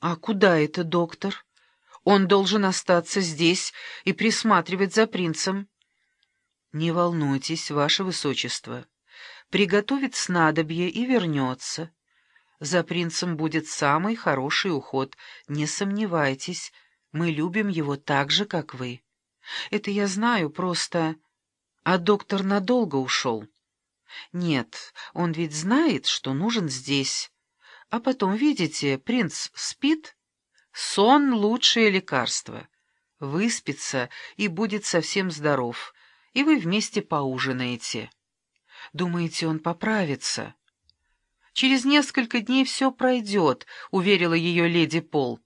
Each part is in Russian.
«А куда это, доктор? Он должен остаться здесь и присматривать за принцем». «Не волнуйтесь, ваше высочество. Приготовит снадобье и вернется. За принцем будет самый хороший уход, не сомневайтесь, мы любим его так же, как вы. Это я знаю, просто... А доктор надолго ушел?» «Нет, он ведь знает, что нужен здесь». А потом, видите, принц спит. Сон — лучшее лекарство. Выспится и будет совсем здоров, и вы вместе поужинаете. Думаете, он поправится? Через несколько дней все пройдет, — уверила ее леди Пол.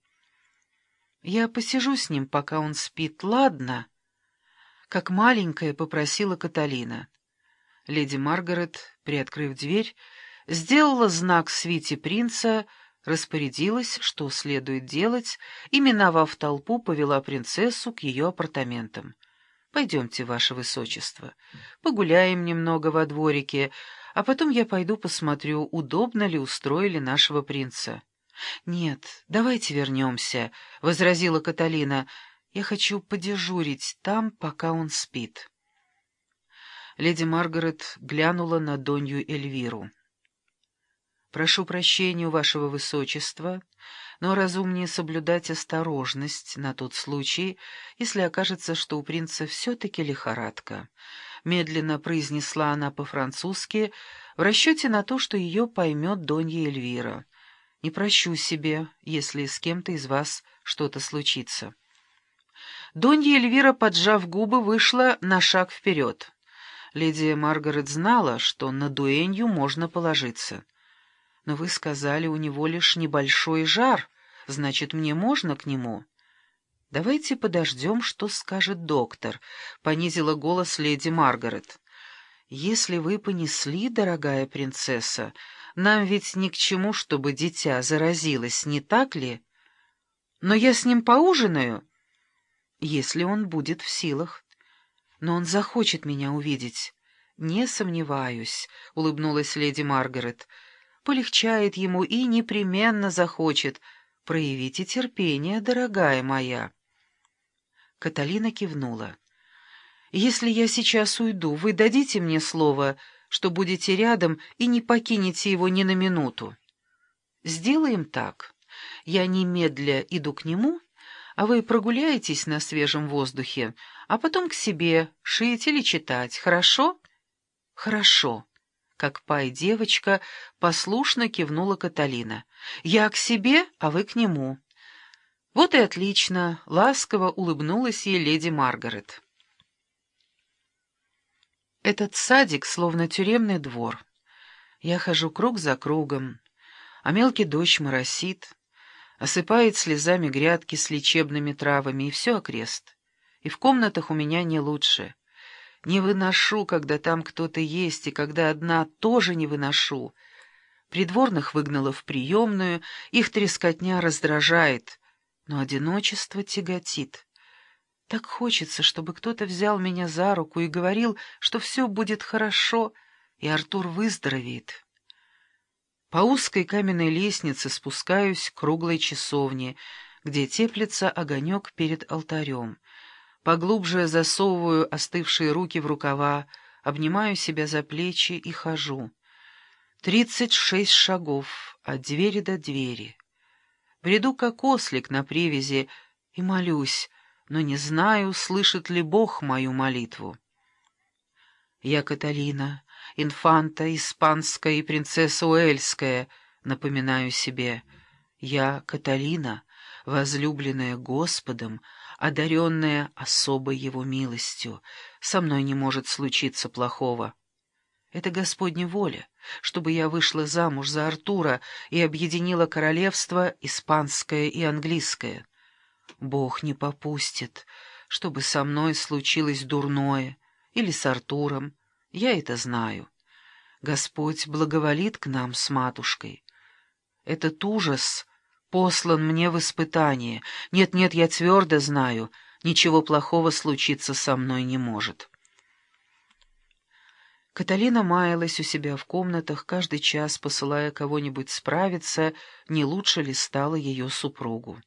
Я посижу с ним, пока он спит, ладно? Как маленькая попросила Каталина. Леди Маргарет, приоткрыв дверь, сделала знак свите принца, распорядилась, что следует делать, и, миновав толпу, повела принцессу к ее апартаментам. «Пойдемте, ваше высочество, погуляем немного во дворике, а потом я пойду посмотрю, удобно ли устроили нашего принца». «Нет, давайте вернемся», — возразила Каталина. «Я хочу подежурить там, пока он спит». Леди Маргарет глянула на Донью Эльвиру. Прошу прощения у вашего высочества, но разумнее соблюдать осторожность на тот случай, если окажется, что у принца все-таки лихорадка. Медленно произнесла она по-французски, в расчете на то, что ее поймет Донья Эльвира. «Не прощу себе, если с кем-то из вас что-то случится». Донья Эльвира, поджав губы, вышла на шаг вперед. Леди Маргарет знала, что на дуэнью можно положиться. Но вы сказали, у него лишь небольшой жар, значит, мне можно к нему? Давайте подождем, что скажет доктор, — понизила голос леди Маргарет. Если вы понесли, дорогая принцесса, нам ведь ни к чему, чтобы дитя заразилось, не так ли? Но я с ним поужинаю, если он будет в силах. Но он захочет меня увидеть. Не сомневаюсь, — улыбнулась леди Маргарет, — полегчает ему и непременно захочет. Проявите терпение, дорогая моя. Каталина кивнула. «Если я сейчас уйду, вы дадите мне слово, что будете рядом и не покинете его ни на минуту?» «Сделаем так. Я немедля иду к нему, а вы прогуляетесь на свежем воздухе, а потом к себе шить или читать, хорошо?» «Хорошо» как пай-девочка, послушно кивнула Каталина. «Я к себе, а вы к нему». «Вот и отлично», — ласково улыбнулась ей леди Маргарет. Этот садик словно тюремный двор. Я хожу круг за кругом, а мелкий дождь моросит, осыпает слезами грядки с лечебными травами и все окрест. И в комнатах у меня не лучше — не выношу, когда там кто-то есть, и когда одна тоже не выношу. Придворных выгнала в приемную, их трескотня раздражает, но одиночество тяготит. Так хочется, чтобы кто-то взял меня за руку и говорил, что все будет хорошо, и Артур выздоровеет. По узкой каменной лестнице спускаюсь к круглой часовне, где теплится огонек перед алтарем. Поглубже засовываю остывшие руки в рукава, обнимаю себя за плечи и хожу. Тридцать шесть шагов от двери до двери. Бреду как ослик на привязи и молюсь, но не знаю, слышит ли Бог мою молитву. Я Каталина, инфанта испанская и принцесса Уэльская, напоминаю себе. Я Каталина, возлюбленная Господом, одаренная особой его милостью. Со мной не может случиться плохого. Это Господня воля, чтобы я вышла замуж за Артура и объединила королевство испанское и английское. Бог не попустит, чтобы со мной случилось дурное, или с Артуром, я это знаю. Господь благоволит к нам с матушкой. Этот ужас послан мне в испытание. Нет-нет, я твердо знаю, ничего плохого случиться со мной не может. Каталина маялась у себя в комнатах, каждый час посылая кого-нибудь справиться, не лучше ли стало ее супругу.